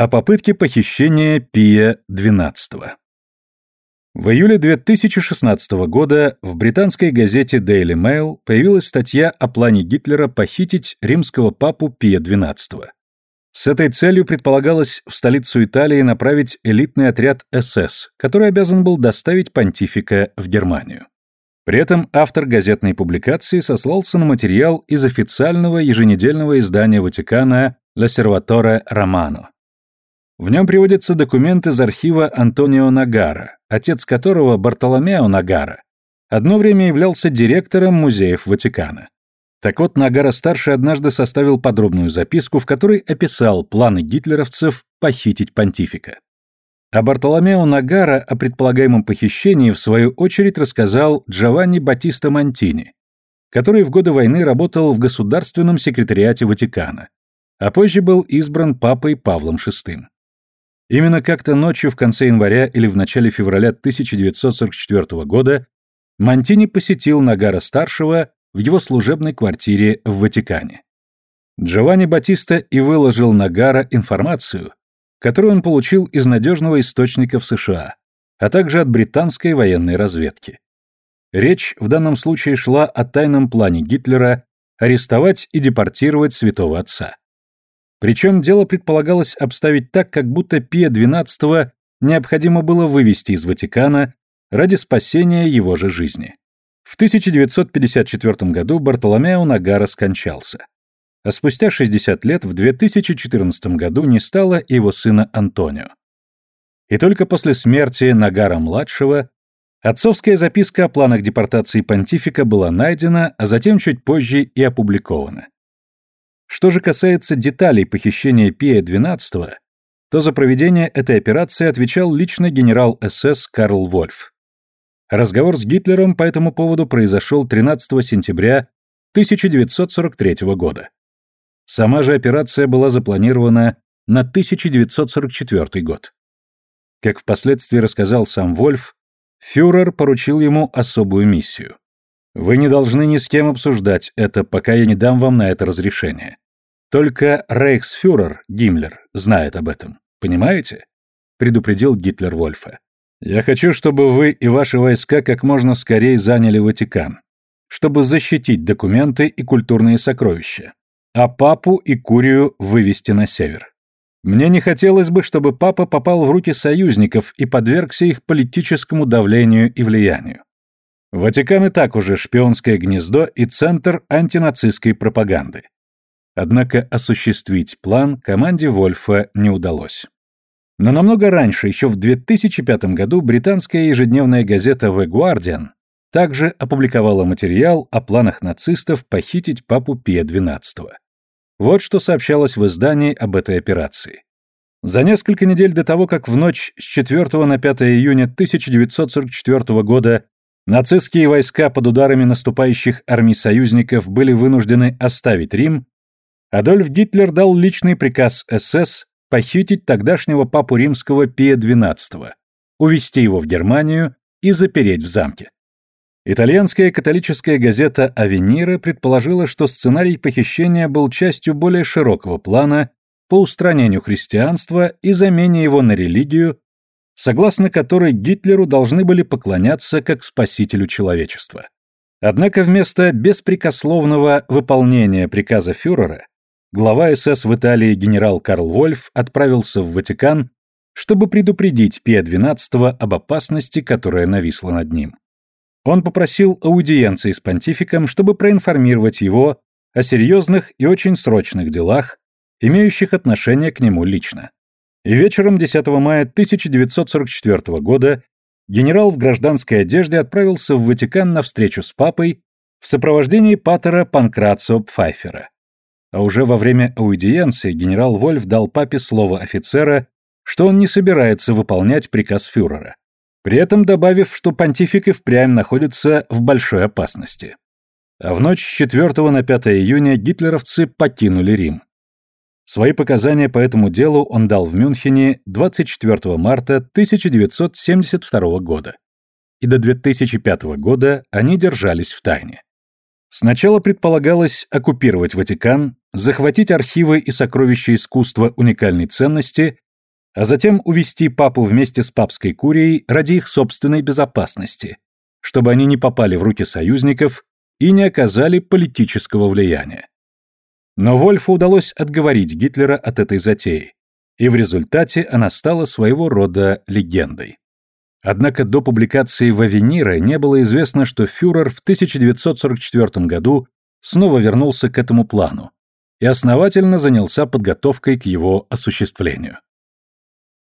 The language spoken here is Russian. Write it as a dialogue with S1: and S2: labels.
S1: О попытке похищения Пия XII. В июле 2016 года в британской газете Daily Mail появилась статья о плане Гитлера похитить римского папу Пия XII. С этой целью предполагалось в столицу Италии направить элитный отряд СС, который обязан был доставить понтифика в Германию. При этом автор газетной публикации сослался на материал из официального еженедельного издания Ватикана «L'Osservatore Romano». В нем приводятся документы из архива Антонио Нагара, отец которого, Бартоломео Нагара, одно время являлся директором музеев Ватикана. Так вот, Нагара-старший однажды составил подробную записку, в которой описал планы гитлеровцев похитить понтифика. А Бартоломео Нагара о предполагаемом похищении в свою очередь рассказал Джованни Батиста Монтини, который в годы войны работал в Государственном секретариате Ватикана, а позже был избран папой Павлом VI. Именно как-то ночью в конце января или в начале февраля 1944 года Монтини посетил Нагара-старшего в его служебной квартире в Ватикане. Джованни Батиста и выложил Нагара информацию, которую он получил из надежного источника в США, а также от британской военной разведки. Речь в данном случае шла о тайном плане Гитлера арестовать и депортировать святого отца. Причем дело предполагалось обставить так, как будто Пия XII необходимо было вывести из Ватикана ради спасения его же жизни. В 1954 году Бартоломео Нагара скончался. А спустя 60 лет, в 2014 году, не стало его сына Антонио. И только после смерти Нагара-младшего отцовская записка о планах депортации понтифика была найдена, а затем чуть позже и опубликована. Что же касается деталей похищения Пия XII, то за проведение этой операции отвечал лично генерал СС Карл Вольф. Разговор с Гитлером по этому поводу произошел 13 сентября 1943 года. Сама же операция была запланирована на 1944 год. Как впоследствии рассказал сам Вольф, фюрер поручил ему особую миссию. Вы не должны ни с кем обсуждать это, пока я не дам вам на это разрешение. Только рейхсфюрер Гиммлер знает об этом. Понимаете? предупредил Гитлер Вольфа. Я хочу, чтобы вы и ваши войска как можно скорее заняли Ватикан, чтобы защитить документы и культурные сокровища, а папу и Курию вывести на север. Мне не хотелось бы, чтобы папа попал в руки союзников и подвергся их политическому давлению и влиянию. Ватикан и так уже шпионское гнездо и центр антинацистской пропаганды. Однако осуществить план команде Вольфа не удалось. Но намного раньше, еще в 2005 году, британская ежедневная газета The Guardian также опубликовала материал о планах нацистов похитить папу Пия XII. Вот что сообщалось в издании об этой операции. За несколько недель до того, как в ночь с 4 на 5 июня 1944 года Нацистские войска под ударами наступающих армий союзников были вынуждены оставить Рим, Адольф Гитлер дал личный приказ СС похитить тогдашнего папу римского Пия XII, увезти его в Германию и запереть в замке. Итальянская католическая газета «Авенира» предположила, что сценарий похищения был частью более широкого плана по устранению христианства и замене его на религию, согласно которой Гитлеру должны были поклоняться как спасителю человечества. Однако вместо беспрекословного выполнения приказа фюрера глава СС в Италии генерал Карл Вольф отправился в Ватикан, чтобы предупредить Пия XII об опасности, которая нависла над ним. Он попросил аудиенции с понтификом, чтобы проинформировать его о серьезных и очень срочных делах, имеющих отношение к нему лично. И вечером 10 мая 1944 года генерал в гражданской одежде отправился в Ватикан на встречу с папой в сопровождении патера Панкрацио Пфайфера. А уже во время аудиенции генерал Вольф дал папе слово офицера, что он не собирается выполнять приказ фюрера, при этом добавив, что понтифик и впрямь находится в большой опасности. А в ночь с 4 на 5 июня гитлеровцы покинули Рим. Свои показания по этому делу он дал в Мюнхене 24 марта 1972 года. И до 2005 года они держались в тайне. Сначала предполагалось оккупировать Ватикан, захватить архивы и сокровища искусства уникальной ценности а затем увести папу вместе с папской курией ради их собственной безопасности, чтобы они не попали в руки союзников и не оказали политического влияния. Но Вольфу удалось отговорить Гитлера от этой затеи, и в результате она стала своего рода легендой. Однако до публикации Вавенира не было известно, что фюрер в 1944 году снова вернулся к этому плану и основательно занялся подготовкой к его осуществлению.